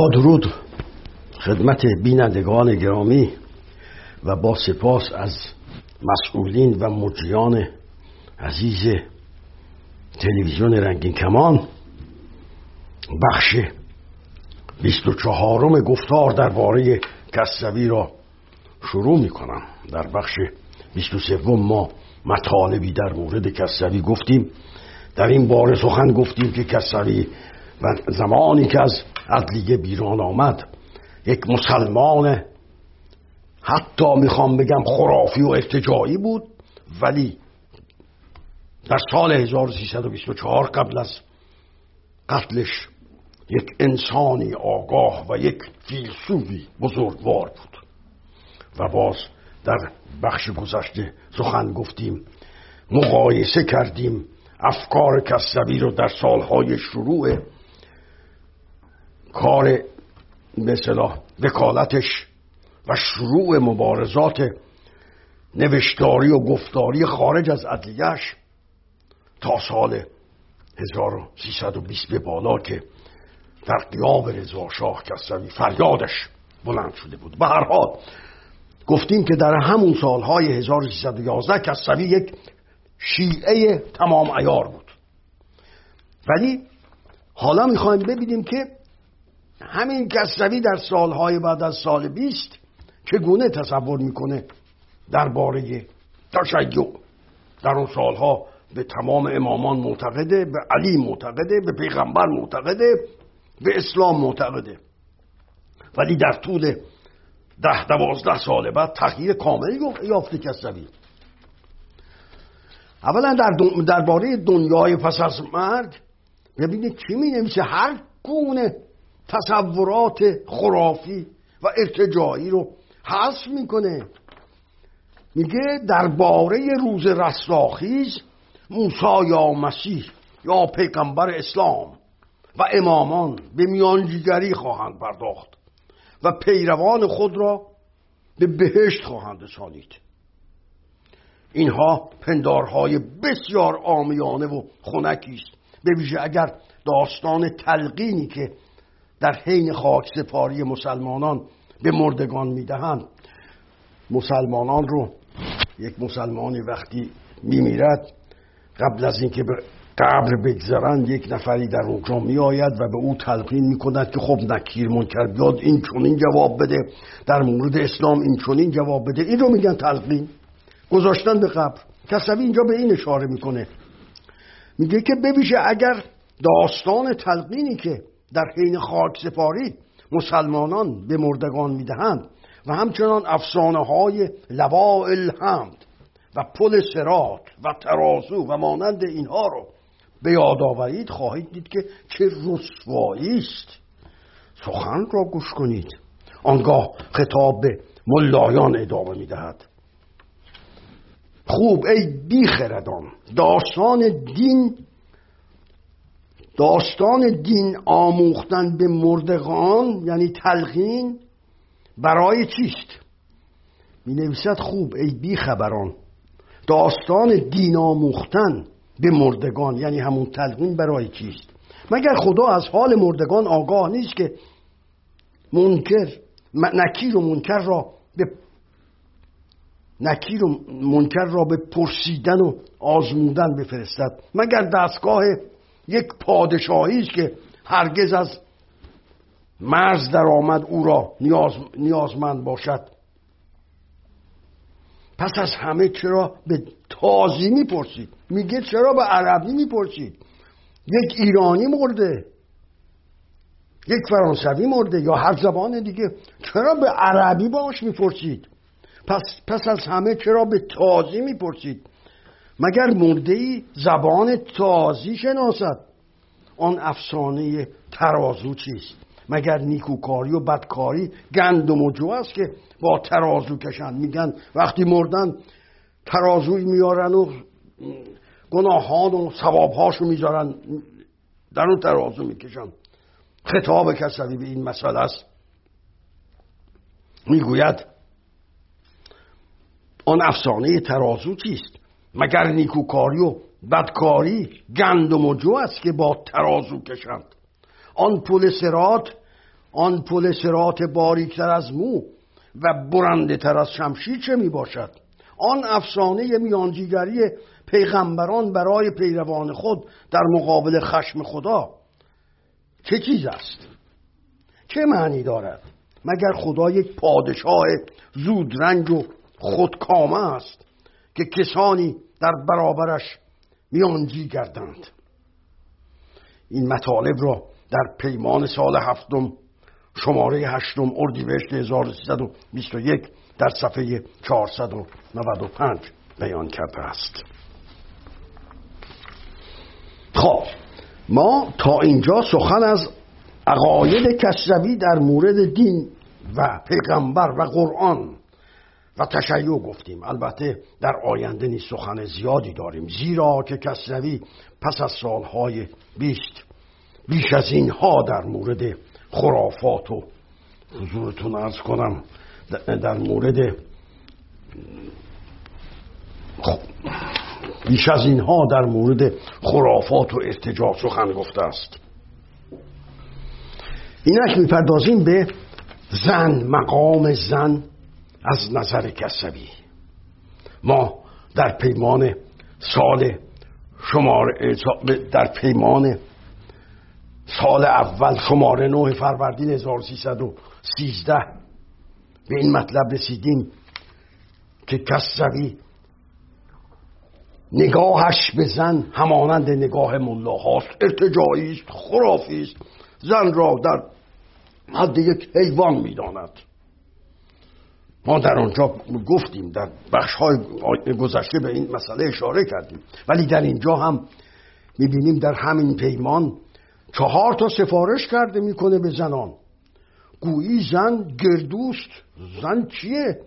با درود خدمت بینندگان گرامی و با سپاس از مسئولین و مجریان عزیز تلویزیون رنگین کمان بخش بیست و چهارم گفتار درباره کسوی را شروع می کنم. در بخش بیست و سوم ما مطالبی در مورد کسوی گفتیم. در این باره سخن گفتیم که کسوی و زمانی که از عدلیه بیران آمد. یک مسلمان حتی می‌خوام بگم خرافی و ارتجاعی بود ولی در سال 1324 قبل از قتلش یک انسانی آگاه و یک فیلسوفی بزرگوار بود. و باز در بخش گذشته سخن گفتیم مقایسه کردیم افکار کسبی رو در سالهای شروع کار مثلا وکالتش و شروع مبارزات نوشتاری و گفتاری خارج از عدلیش تا سال 1320 به بالا که در قیام رضا شاه کسروی فریادش بلند شده بود. به هر حال گفتیم که در همون سالهای 1311 کسروی یک شیعه تمام ایار بود. ولی حالا می‌خوایم ببینیم که همین کسروی در سالهای بعد از سال 20 چگونه تصور می‌کنه درباره تشیع در اون سالها به تمام امامان معتقده به علی معتقده به پیغمبر معتقده به اسلام معتقده. ولی در طول ده دوازده سال بعد تغییر کاملی یافته کسروی. اولا در درباره دنیای پس از مرگ ببینید چی می نمیشه هر گونه تصورات خرافی و ارتجاعی رو حذف می‌کنه. میگه درباره روز رستاخیز موسی یا مسیح یا پیغمبر اسلام و امامان به میانجیگری خواهند پرداخت و پیروان خود را به بهشت خواهند رسانید. اینها پندارهای بسیار آمیانه و خونکی است. به ویژه اگر داستان تلقینی که در حین خاک سپاری مسلمانان به مردگان می‌دهند. مسلمانان رو یک مسلمانی وقتی میمیرد قبل از اینکه به قبر بگذرند یک نفری در اونجا می آید و به او تلقین می کند که خب نکیر منکر بیاد این چونین جواب بده. در مورد اسلام این چونین جواب بده. این رو میگن تلقین. گذاشتن به قبر. کسوی اینجا به این اشاره می‌کنه. میگه که ببیشه اگر داستان تلقینی که در حین خاک سپاری مسلمانان به مردگان می‌دهند و همچنان افسانه های لواء الحمد و پل سرات و ترازو و مانند اینها رو به یاد آورید خواهید دید که چه رسوایی است. سخن را گوش کنید. آنگاه خطاب به ملایان ادامه می‌دهد. خوب ای بیخردان داستان دین داستان دین آموختن به مردگان یعنی تلقین برای چیست؟ می نویسد خوب ای بیخبران. داستان دین آموختن به مردگان یعنی همون تلقین برای چیست؟ مگر خدا از حال مردگان آگاه نیست که منکر نکیر و منکر را به نکیر و منکر را به پرسیدن و آزمودن بفرستد؟ مگر دستگاه یک پادشاهی است که هرگز از مرز در آمد او را نیاز، نیازمند باشد. پس از همه چرا به تازی می‌پرسید؟ میگه چرا به عربی می‌پرسید؟ یک ایرانی مرده یک فرانسوی مرده یا هر زبان دیگه. چرا به عربی باش می‌پرسید؟ پس, پس از همه چرا به تازی می‌پرسید؟ مگر مرده ای زبان تازی شناسد؟ آن افسانه ترازو چیست؟ مگر نیکوکاری و بدکاری گندم و جو است که با ترازو کشند؟ میگن وقتی مردن ترازوی میارن و گناهان و ثوابهاشو می‌ذارن در اون ترازو می‌کشن. خطاب کسوی به این مسئله است. می‌گوید آن افسانه ترازو چیست؟ مگر نیکوکاری و بدکاری گندم و جو است که با ترازو کشند. آن پل سرات آن پل سرات باریکتر از مو و برنده تر از شمشیر چه می باشد آن افسانه میانجیگری پیغمبران برای پیروان خود در مقابل خشم خدا چه چیز است؟ چه معنی دارد؟ مگر خدا یک پادشاه زودرنج و خودکامه است؟ که کسانی در برابرش میانجی گردند. این مطالب را در پیمان سال هفتم شماره هشتم اردیبهشت 1321 در صفحه 495 بیان کرده است. خب ما تا اینجا سخن از عقاید کسروی در مورد دین و پیغمبر و قرآن و تشیع گفتیم. البته در آینده نیز سخن زیادی داریم. زیرا که کسروی پس از سالهای بیست بیش از اینها در مورد خرافات و حضورتون ارز کنم در مورد خب، بیش از اینها در مورد خرافات و ارتجاع سخن گفته است. اینک می‌پردازیم به زن مقام زن از نظر کسبی. ما در پیمان سال شماره در پیمان سال اول شماره نوه فروردین 1313 به این مطلب رسیدیم که کسروی نگاهش به زن همانند نگاه ملاهاست ارتجاعی است خرافی است. زن را در حد یک حیوان می‌داند. ما در آنجا گفتیم در بخش های گذشته به این مسئله اشاره کردیم. ولی در اینجا هم می‌بینیم در همین پیمان چهار تا سفارش کرده می‌کنه به زنان. گویی زن گردوست. زن چیه؟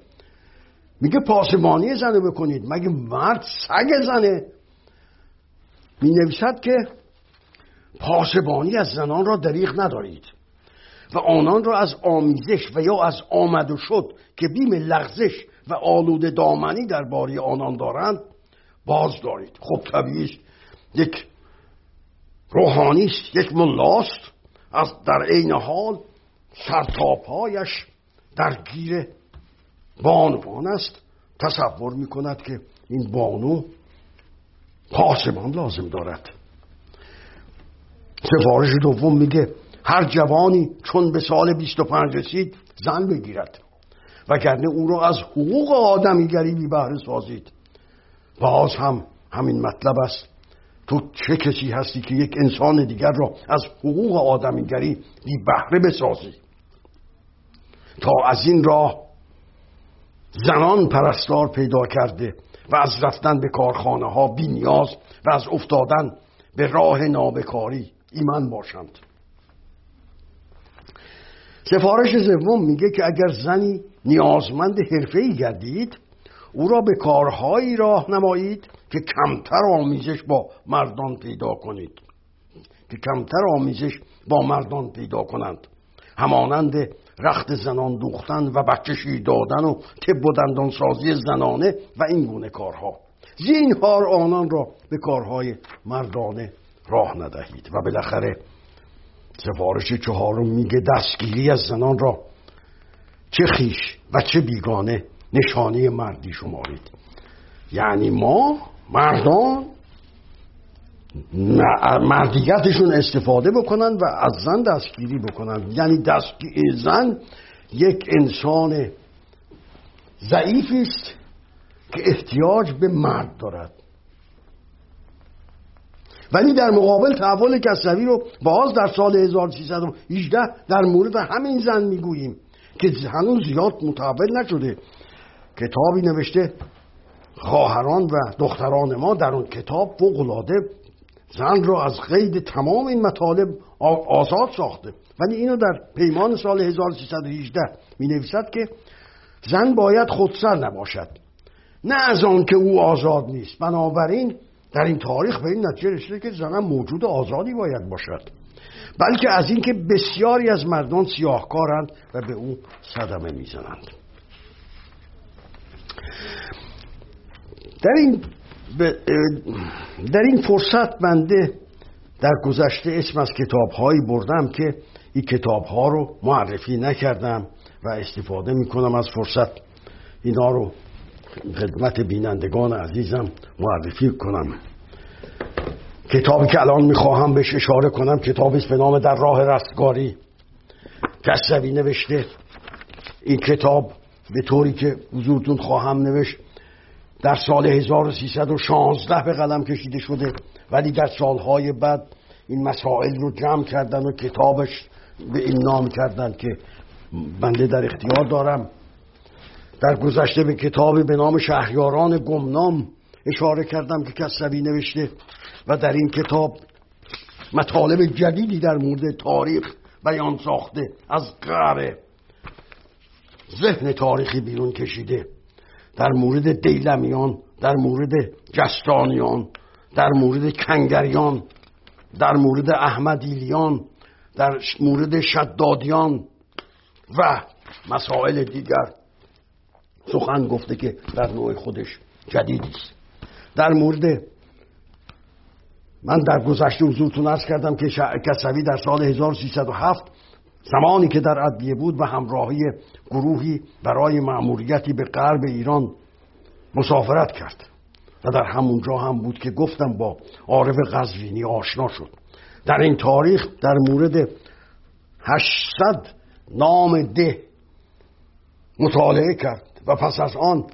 میگه پاسبانی زنه بکنید. مگه مرد سگ زنه؟ می نویسد که پاسبانی از زنان را دریغ ندارید. و آنان را از آمیزش و یا از آمد و شد که بیم لغزش و آلود دامنی در باری آنان دارند باز دارید. خب طبیعی یک روحانی است یک ملاست. از در عین حال سرتاپایش در گیر بانوان است. تصور می کند که این بانو پاسبان لازم دارد. سفارش دوم میگه هر جوانی چون به سال 25 رسید زن بگیرد. وگرنه او را از حقوق آدمیگری بی بهره سازید. باز هم همین مطلب است. تو چه کسی هستی که یک انسان دیگر را از حقوق آدمیگری بی بهره بسازی؟ تا از این راه زنان پرستار پیدا کرده و از رفتن به کارخانه ها بی نیاز و از افتادن به راه نابکاری ایمان باشند. سفارش سوم میگه که اگر زنی نیازمند ای گردید او را به کارهایی راه نمایید که کمتر آمیزش با مردان پیدا کنید. که کمتر آمیزش با مردان پیدا کنند. همانند رخت زنان دوختن و بچه دادن و طب و دندان سازی زنانه و این گونه کارها. زینهار آنان را به کارهای مردانه راه ندهید و بالاخره سفارش چهارم میگه دستگیری از زنان را. چه خیش و چه بیگانه نشانه مردی شمارید. یعنی ما مردان مردیتشون استفاده بکنن و از زن دستگیری بکنن. یعنی دستگیری زن یک انسان ضعیفی است که احتیاج به مرد دارد. ولی در مقابل تحول کسروی رو باز در سال 1318 در مورد همین زن می‌گوییم که هنوز زیاد متحول نشده. کتابی نوشته خواهران و دختران ما در اون کتاب فوقلاده زن را از قید تمام این مطالب آزاد ساخته. ولی اینو در پیمان سال 1318 می نویسد که زن باید خودسر نباشد. نه از آن که او آزاد نیست. بنابراین در این تاریخ به این نتیجه رسیده که زن موجود آزادی باید باشد. بلکه از اینکه بسیاری از مردان سیاهکارند و به او صدمه می‌زنند. در این در این فرصت بنده در گذشته اسم از کتاب هایی بردم که این کتاب ها رو معرفی نکردم و استفاده می‌کنم از فرصت اینا رو خدمت بینندگان عزیزم معرفی کنم. کتابی که الان می‌خواهم بهش اشاره کنم کتابی به نام در راه رستگاری. کسوی نوشته. این کتاب به طوری که حضورتون خواهم نوشت در سال 1316 به قلم کشیده شده. ولی در سالهای بعد این مسائل رو جمع کردن و کتابش به این نام کردن که بنده در اختیار دارم. در گذشته به کتابی به نام شهریاران گمنام اشاره کردم که کسبی نوشته و در این کتاب مطالب جدیدی در مورد تاریخ بیان ساخته از قعر ذهن تاریخی بیرون کشیده در مورد دیلمیان در مورد جستانیان در مورد کنگریان در مورد احمدیلیان در مورد شدادیان و مسائل دیگر. سخن گفته که در نوع خودش جدیدی است. در مورد من در گذشته حضورتون ارز کردم که کسوی در سال 1307 زمانی که در ادبیه بود و همراهی گروهی برای معمولیتی به غرب ایران مسافرت کرد. و در همونجا هم بود که گفتم با عارف قزوینی آشنا شد. در این تاریخ در مورد 800 نام ده مطالعه کرد. و پس از آن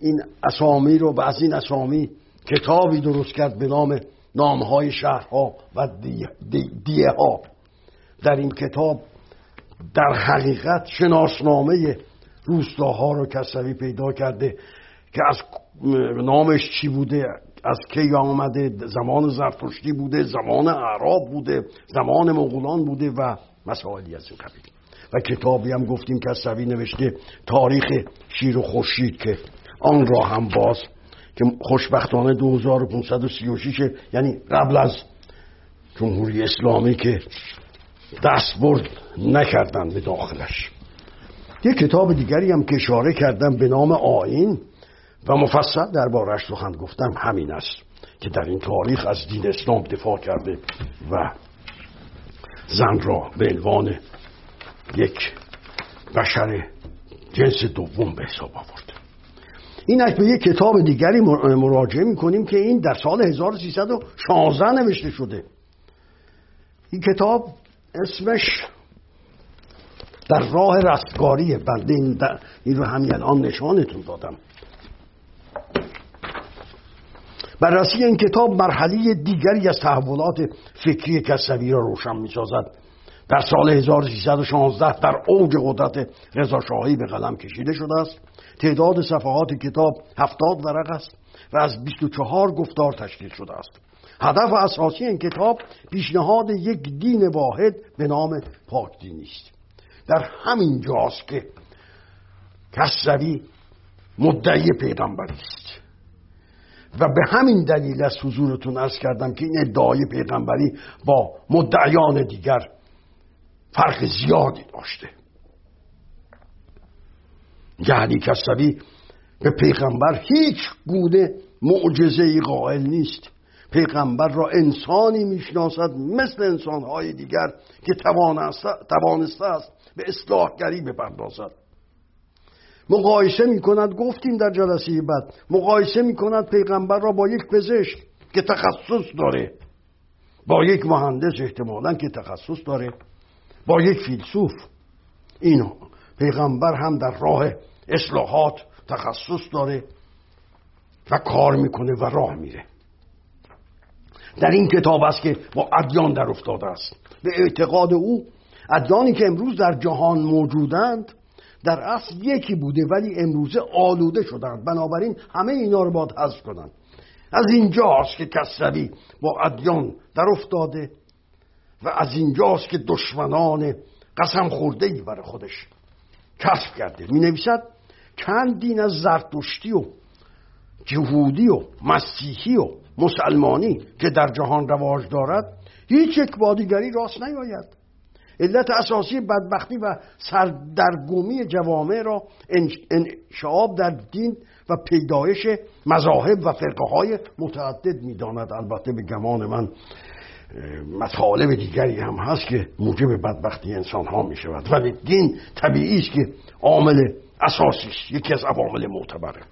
این اسامی رو و از این اسامی کتابی درست کرد به نام نامهای شهرها و دیه ها در این کتاب در حقیقت شناسنامه روستاها رو کسوی پیدا کرده که از نامش چی بوده از کی آمده زمان زرتشتی بوده زمان اعراب بوده زمان مغولان بوده و مسائلی از این قبیل. و کتابی هم گفتیم که سوی نوشته تاریخ شیر و خورشید که آن را هم باز که خوشبختانه 2536 یعنی قبل از جمهوری اسلامی که دست برد نکردن به داخلش. یک کتاب دیگری هم که اشاره کردم به نام آین و مفصل دربارش سخن گفتم همین است که در این تاریخ از دین اسلام دفاع کرده و زن را به عنوان یک بشر جنس دوم به حساب آورد. این به یک کتاب دیگری مراجعه می‌کنیم که این در سال 1316 نوشته شده. این کتاب اسمش در راه رستگاری بنده این, این رو همین الان نشانتون دادم. بررسی این کتاب مرحله دیگری از تحولات فکری کسوی را روشن می سازد در سال 1316 در اوج قدرت رضاشاهی به قلم کشیده شده است. تعداد صفحات کتاب هفتاد ورق است و از 24 گفتار تشکیل شده است. هدف اساسی این کتاب پیشنهاد یک دین واحد به نام پاک دینی است در همین جاست که کسوی مدعی پیغمبری است. و به همین دلیل از حضورتون ارز کردم که این ادعای پیغمبری با مدعیان دیگر فرق زیادی داشته. یعنی کسوی به پیغمبر هیچ گونه معجزه ای قائل نیست. پیغمبر را انسانی می‌شناسد مثل انسانهای دیگر که توانسته است به اصلاحگری بپردازد. مقایسه می کند گفتیم در جلسه بعد مقایسه می کند پیغمبر را با یک پزشک که تخصص داره با یک مهندس احتمالا که تخصص داره. با یک فیلسوف. این پیغمبر هم در راه اصلاحات تخصص داره و کار می‌کنه و راه میره. در این کتاب است که با ادیان در افتاده است. به اعتقاد او ادیانی که امروز در جهان موجودند در اصل یکی بوده ولی امروزه آلوده شدند. بنابراین همه اینا رو باید حذف کنند. از اینجاست که کسروی با ادیان در افتاده. و از اینجاست که دشمنان قسم خورده ای برای خودش کسب کرده. می نویسد چند دین از زرتشتی و جهودی و مسیحی و مسلمانی که در جهان رواج دارد هیچ یک بادیگری راست نیاید. علت اساسی بدبختی و سردرگمی جوامع را انشعاب در دین و پیدایش مذاهب و فرقه های متعدد می‌داند. البته به گمان من مطالب دیگری هم هست که موجب بدبختی انسان ها می شود. ولی دین طبیعی است که عامل اساسیش یکی از عوامل معتبره.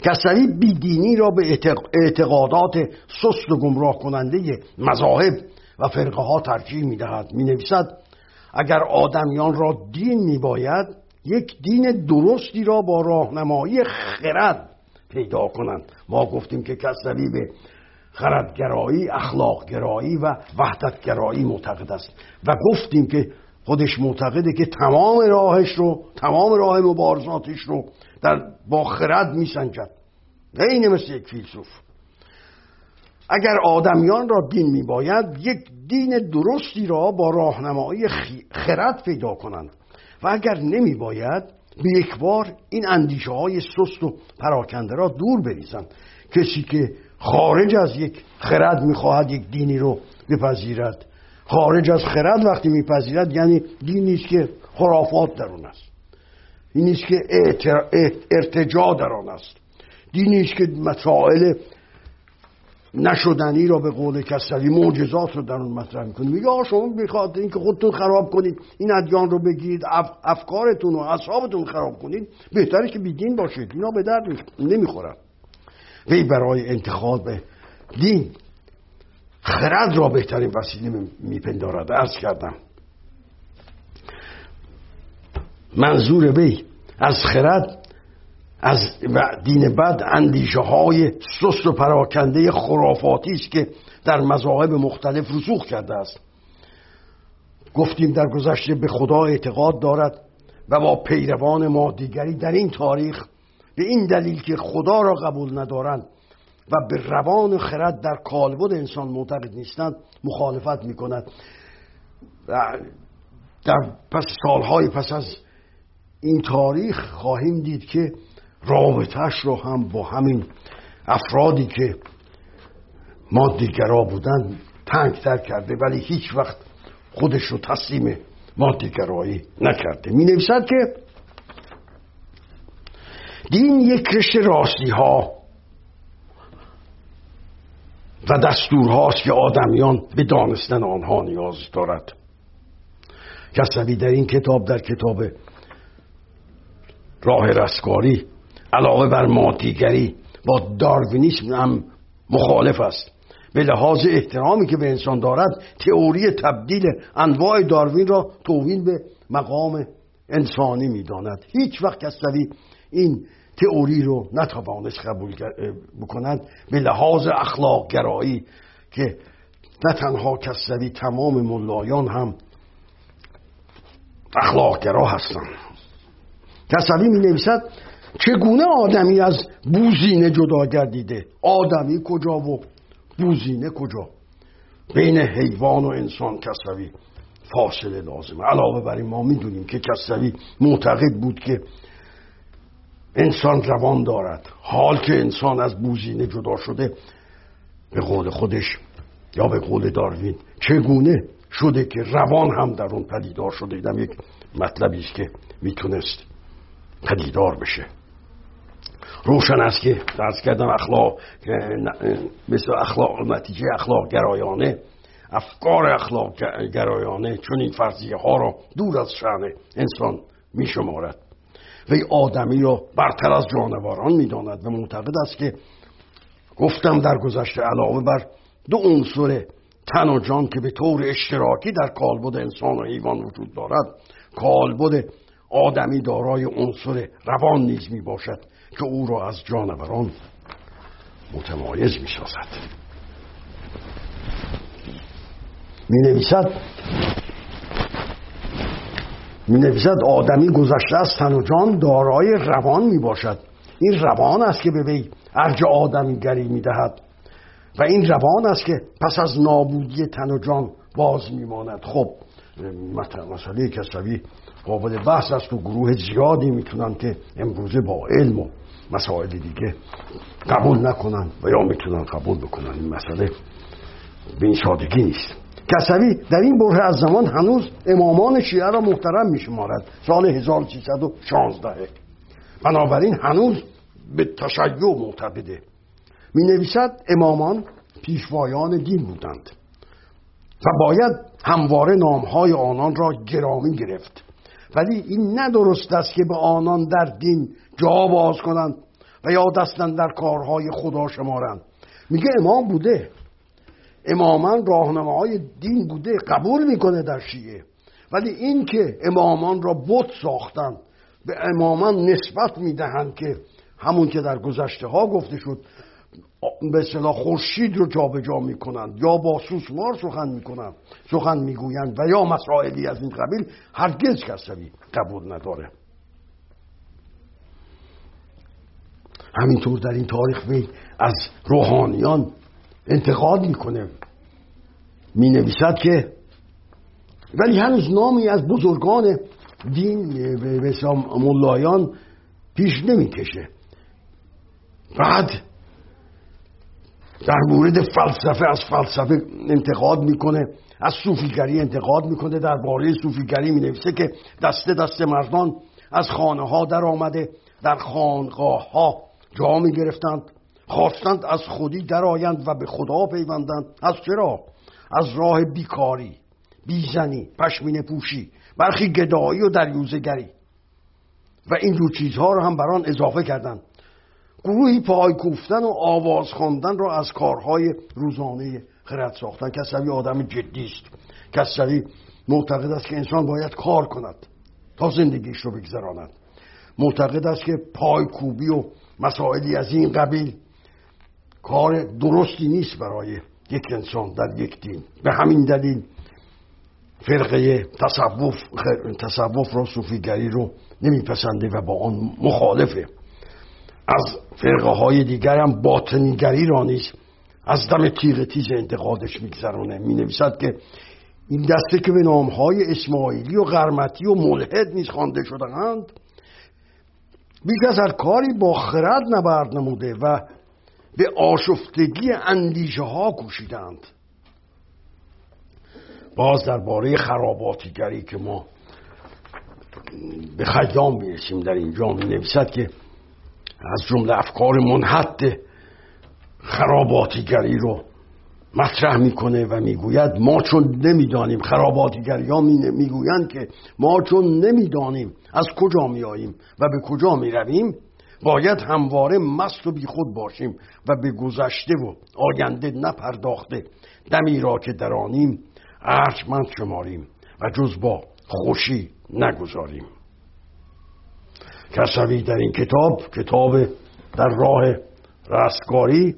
کسری بیدینی را به اعتقادات سست و گمراه کننده مذاهب و فرقه ها ترجیح می دهد. می نویسد اگر آدمیان را دین می باید یک دین درستی را با راهنمایی خرد پیدا کنند. ما گفتیم که کسری به خردگرایی اخلاقگرایی و وحدتگرایی معتقد است. و گفتیم که خودش معتقده که تمام راهش رو تمام راه مبارزاتش رو در با خرد میسنجد. اینه مثل یک فیلسوف. اگر آدمیان را دین میباید یک دین درستی را با راهنمایی خرد پیدا کنند. و اگر نمیباید به یک بار این اندیشه های سست و پراکنده را دور بریزند. کسی که خارج از یک خرد می‌خواهد یک دینی رو بپذیرد. خارج از خرد وقتی میپذیرد یعنی دینی است که خرافات در اون است. این است که ارتجا در آن است. دینی است که مسائل نشدنی را به قول کسری معجزات رو در اون مطرح می‌کنه میگه شما می‌خواد اینکه خودتون خراب کنید این ادیان رو بگیرید افکارتون و اصحابتون خراب کنید بهتره که بیدین باشید. اینا به درد نمی‌خورن. وی برای انتخاب دین خرد را بهترین وسیله میپندارد. ارز کردم. منظور وی از خرد از دین بد اندیشه های سست و پراکنده خرافاتی است که در مذاهب مختلف رسوخ کرده است. گفتیم در گذشته به خدا اعتقاد دارد و با پیروان ما دیگری در این تاریخ به این دلیل که خدا را قبول ندارند و به روان خرد در کالبد انسان معتقد نیستند مخالفت می کند در پس سالهای پس از این تاریخ خواهیم دید که رابطهش رو هم با همین افرادی که مادیگرا بودن تنگتر کرده ولی هیچ وقت خودش رو تسلیم مادیگرایی نکرده. می نویسد که دین یک رشته راستی ها و دستورهاست که آدمیان به دانستن آنها نیاز دارد. کسوی در این کتاب در کتاب راه رستگاری علاوه بر مادیگری با داروینیسم هم مخالف است. به لحاظ احترامی که به انسان دارد تئوری تبدیل انواع داروین را توهین به مقام انسانی می‌داند. هیچ وقت کسوی این تئوری رو نتوانست قبول بکنند به لحاظ اخلاق گرایی که نه تنها کسوی تمام ملایان هم اخلاق گرا هستند. کسوی می نویسد چگونه آدمی از بوزینه جدا گردیده؟ آدمی کجا و بوزینه کجا؟ بین حیوان و انسان کسوی فاصله لازمه. علاوه بر این ما می‌دونیم که کسوی معتقد بود که انسان روان دارد. حال که انسان از بوزینه جدا شده به قول خودش یا به قول داروین چگونه شده که روان هم در اون پدیدار شده؟ ایدم یک مطلبی است که می‌تونست پدیدار بشه. روشن است که درس کردم اخلاق مثل اخلاق نتیجه اخلاق گرایانه افکار اخلاق گرایانه چون این فرضیه ها را دور از شأن انسان می شمارد وی آدمی را برتر از جانوران می‌داند و معتقد است که گفتم در گذشته علاوه بر دو عنصر تن و جان که به طور اشتراکی در کالبد انسان و حیوان وجود دارد کالبد آدمی دارای عنصر روان نیز می باشد که او را از جانوران متمایز می سازد می نویسد می نویسد آدمی گذشته از تن و جان دارای روان می باشد این روان است که به وی ارج آدمیگری می دهد و این روان است که پس از نابودی تن و جان باز میماند. خب مسئله کسوی قابل بحث است و گروه زیادی می‌تونن که امروزه با علم و مسائل دیگه قبول نکنن و یا می‌تونن قبول بکنن. این مسئله به این سادگی نیست. کسوی در این بره از زمان هنوز امامان شیعه را محترم میشمارد. سال 1316 بنابراین هنوز به تشیع معتقده. می نویسد امامان پیشوایان دین بودند و باید همواره نامهای آنان را گرامی گرفت. ولی این ندرست است که به آنان در دین جا باز کنند و یا دستن در کارهای خدا شمارند. میگه امام بوده. امامان راهنماهای دین بوده قبول می‌کنه در شیعه. ولی این که امامان را بت ساختن به امامان نسبت می‌دهند که همون که در گذشته ها گفته شد به اصطلاح خورشید رو جابجا می‌کنند یا با سوسمار سخن می‌کنند سخن می‌گویند و یا مسائلی از این قبیل هرگز کسری قبول نداره. همینطور در این تاریخ وی از روحانیان انتقاد می‌کنه. می نویسد که ولی هنوز نامی از بزرگان دین به ملایان پیش نمی‌کشه. بعد در مورد فلسفه از فلسفه انتقاد می‌کنه از صوفیگری انتقاد می‌کنه. در باره صوفیگری می نویسه که دسته دسته مردان از خانه ها در آمده در خانقاه ها جا می گرفتند خواستند از خودی درآیند و به خدا پیوندند. از چرا؟ از راه بیکاری بیزنی پشمینه پوشی برخی گدایی و دریوزگری و این دو چیزها رو هم بران اضافه کردند. گروهی پای کوفتن و آواز خواندن را از کارهای روزانه خرد ساختن. کسوی آدم جدی است. کسوی معتقد است که انسان باید کار کند تا زندگیش رو بگذراند. معتقد است که پایکوبی و مسائلی از این قبیل کار درستی نیست برای یک انسان در یک دین. به همین دلیل فرقه تصوف, تصوف را صوفیگری رو نمیپسنده و با آن مخالفه. از فرقه های دیگر هم باطنیگری را نیست از دم تیغ تیز انتقادش میگذرانه می نویسد که این دسته که به نام های اسماعیلی و غرمتی و ملحد نیز خوانده شدهاند بیش از کاری با خرد نبرد نموده و به آشفتگی اندیشه ها کوشیدند. باز درباره خراباتیگری که ما به خیام می‌رسیم در اینجا می نویسد که از جمله افکار منحط خراباتیگری رو مطرح می‌کنه و می‌گوید ما چون نمی‌دانیم خراباتیگری ها می‌گویند که ما چون نمی‌دانیم از کجا میاییم و به کجا می‌رویم باید همواره مست و بیخود باشیم و به گذشته و آینده نپرداخته. دمی را که درانیم ارجمند شماریم و جز با خوشی نگذاریم. کسوی در این کتاب کتاب در راه رستگاری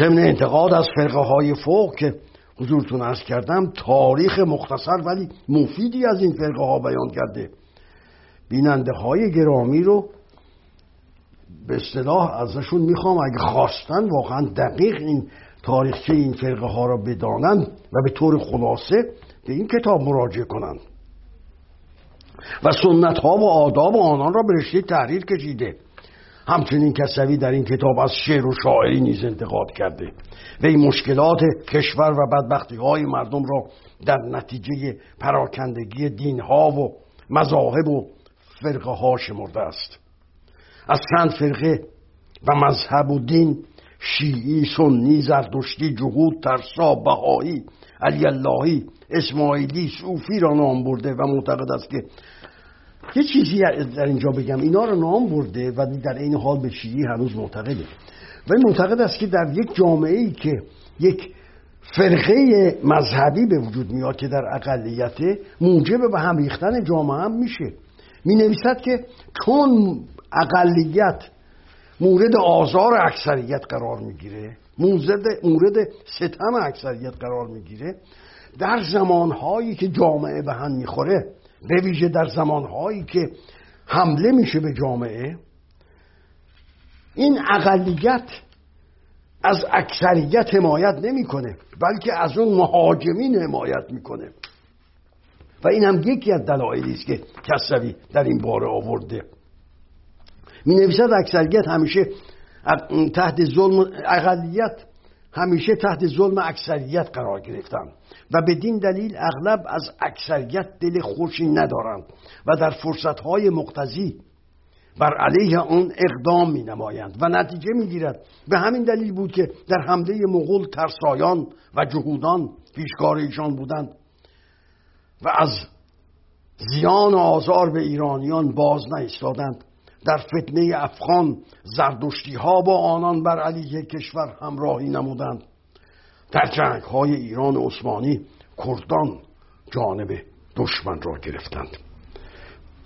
ضمن انتقاد از فرقه های فوق که حضورتون ارز کردم تاریخ مختصر ولی مفیدی از این فرقه ها بیان کرده. بیننده های گرامی رو به اصطلاح ازشون می‌خوام اگه خواستن واقعا دقیق این تاریخچه این فرقه ها را بدانند و به طور خلاصه به این کتاب مراجعه کنند و سنت ها و آداب آنان را به رشته تحریر کشیده. همچنین کسوی در این کتاب از شعر و شاعری نیز انتقاد کرده. و این مشکلات کشور و بدبختی های مردم را در نتیجه پراکندگی دین ها و مذاهب و فرقه ها شمرده است. از چند فرقه و مذهب و دین شیعی، سنی، زردشتی، جهود، ترسا، بهایی، علی اللهی، اسماعیلی، صوفی را نام برده و معتقد است که یه چیزی در اینجا بگم. اینا رو نام برده و در این حال به شیعی هنوز معتقده. و معتقد است که در یک جامعه ای که یک فرقه مذهبی به وجود میاد که در اقلیت موجب به هم ریختن جامعه هم میشه می نویسد که چون اقلیت. مورد آزار اکثریت قرار می‌گیره. مورد, مورد ستم اکثریت قرار می‌گیره. در زمانهایی که جامعه به هم می‌خوره به ویژه در زمانهایی که حمله میشه به جامعه این اقلیت از اکثریت حمایت نمی‌کنه بلکه از اون مهاجمین حمایت می‌کنه. و این هم یکی از دلایلی است که کسوی در این باره آورده. می نویسد اکثریت همیشه تحت ظلم اقلیت همیشه تحت ظلم اکثریت قرار گرفتند و بدین دلیل اغلب از اکثریت دل خوشی ندارند و در فرصتهای مقتضی بر علیه آن اقدام می نمایند و نتیجه می گیرد به همین دلیل بود که در حمله مغول ترسایان و جهودان پیشکار ایشان بودند و از زیان آزار به ایرانیان باز نایستادند در فتنه افغان زردشتی ها با آنان بر علیه کشور همراهی نمودند. در جنگ های ایران عثمانی کردان جانب دشمن را گرفتند.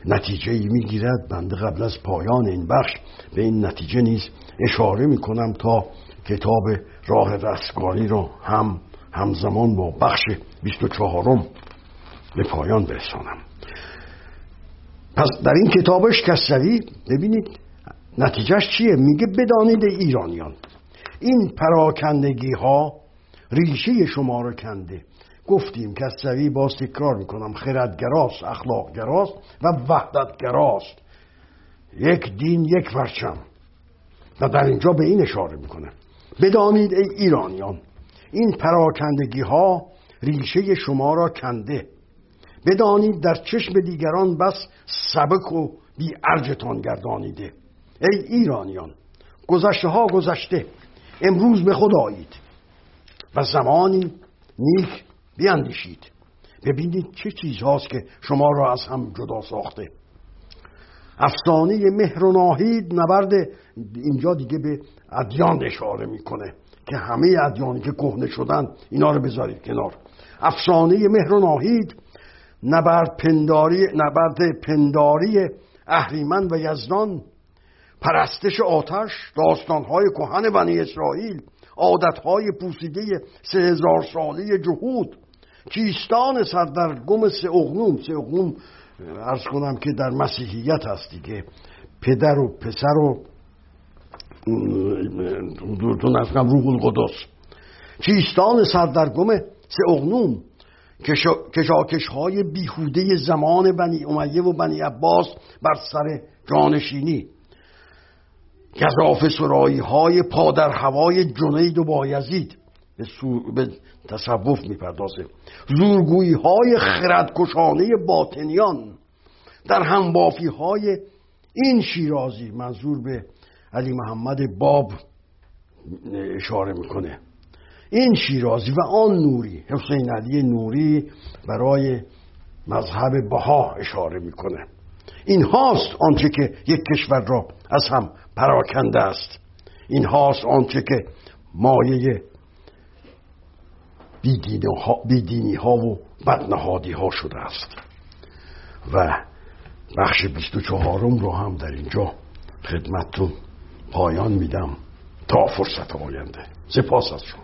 نتیجه ای می گیرد بنده قبل از پایان این بخش. به این نتیجه نیز اشاره می کنم تا کتاب راه رستگاری را هم همزمان با بخش 24 به پایان برسانم. پس در این کتابش کسروی ببینید نتیجهش چیه؟ میگه بدانید ایرانیان این پراکندگی ها ریشه شما رو کنده. گفتیم کسروی باز تکرار می‌کنم خردگراست اخلاقگراست و وحدتگراست. یک دین یک پرچم. و در اینجا به این اشاره می‌کنه. بدانید ای ایرانیان این پراکندگی ها ریشه شما را کنده. بدانید در چشم دیگران بس سبک و بی ارجتان گردانیده. ای ایرانیان گذشته ها گذشته امروز به خود آیید و زمانی نیک بیاندیشید ببینید چه چیزهاست که شما را از هم جدا ساخته. افسانه مهر و ناهید نبرد اینجا دیگه به ادیان اشاره می‌کنه که همه ادیانی که کهنه شدن اینا رو بذارید کنار. افسانه مهر و ناهید نبرد پنداری نبرد پنداری اهریمن و یزدان پرستش آتش داستانهای کهن بنی اسرائیل عادتهای پوسیده سه هزار ساله جهود کیستان سردرگم سه اغنوم سه اغنوم ارز کنم که در مسیحیت هست دیگه پدر و پسر و از روح القدس کیستان سردرگم سه اغنوم کشاکش های بیهوده زمان بنی امیه و بنی عباس بر سر جانشینی. گذاف سرایی های پادر هوای جنید و بایزید به, به تصوف می‌پردازه. زورگویی های خردکشانه باطنیان. در همبافی های این شیرازی منظور به علی محمد باب اشاره می‌کنه. این شیرازی و آن نوری حسین علی نوری برای مذهب بها اشاره می‌کنه. این هاست آنچه که یک کشور را از هم پراکنده است. این هاست آنچه که مایه بیدینی ها و بدنهادی ها شده است. و بخش 24 رو هم در اینجا خدمتتون پایان میدم تا فرصت آینده. سپاس از شما.